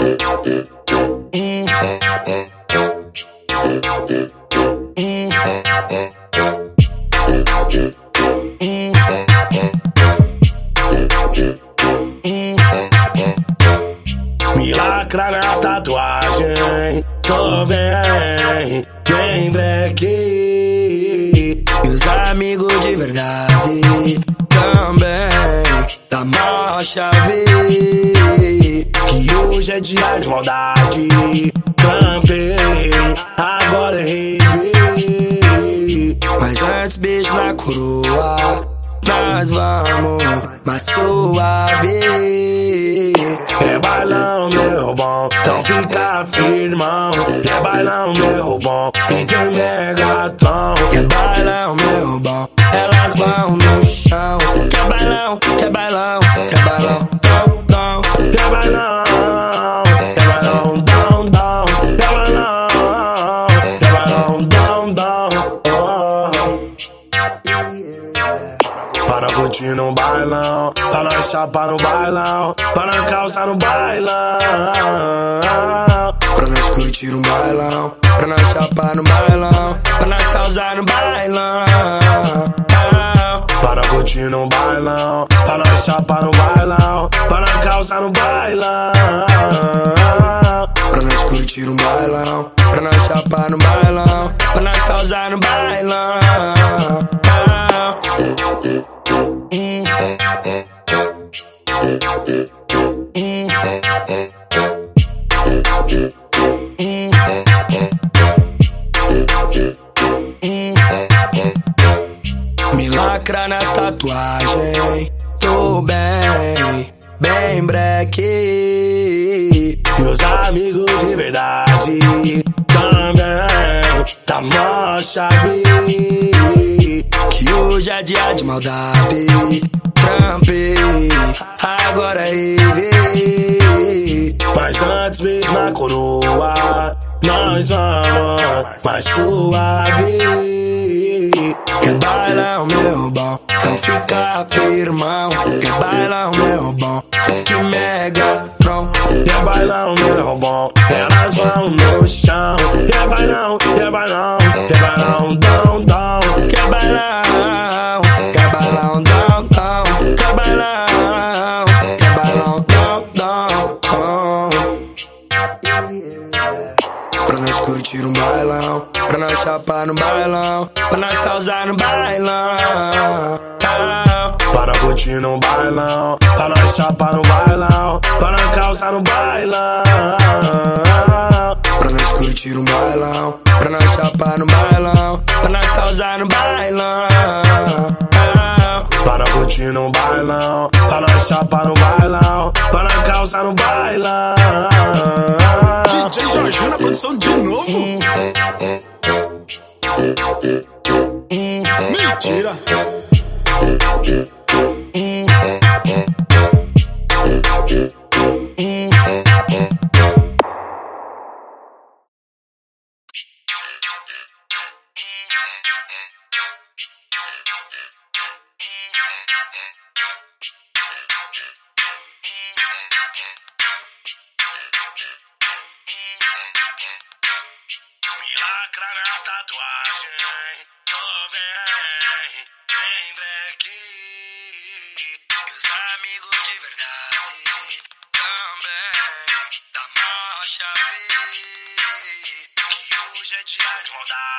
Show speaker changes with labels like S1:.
S1: Me lacra nas tô bem, bem black. E os amigos de verdade também, da maior chave. Hoje é dia de maldade, trampei, agora é rave. Mas antes beijo na coroa, nós vamos mais suave. É bailão, meu bom, então fica firmão. É bailão, meu bom, e tem megatron. É bailão, meu bom, elas vão no Para curtir no bailão, para nós chapar no bailão, para nós calçar no bailão. Pra nós curtir um bailão, pra nós chapar no bailão, pra nós causar no bailão. Para curtir no bailão, pra nós chapar no bailão, pra nós calçar no bailão. Pra nós curtir um bailão, pra nós chapar no bailão, pra nós causar no bailão. Me lacra nas tatuagens, tô bem, bem breque. E os amigos de verdade também, tá mó chave. Hoje é dia de maldade, trampei, agora é rave. Mas antes mesmo na coroa, nós vamos mais suave. Que bailão, meu bom, então fica firmão. Que bailão, meu bom, que mega tron. Que bailão, meu bom, elas vão no chão. Que bailão, que bailão, que bailão, dom, bailão, pra nós chapar no bailão, pra nós causar no bailão. Para curtir no bailão, pra nós chapar no bailão, pra nós causar no bailão. Pra nós curtir um bailão, pra nós chapar no bailão, pra nós causar no bailão. Para curtir no bailão, pra nós chapar no bailão, nós causar no bailão.
S2: DJ Jorginho na produção de novo. Mentira.
S1: Lacra nas tatuagens, tô bem, bem black. Os amigos de verdade também, da maior chave. Que hoje é dia de maldade,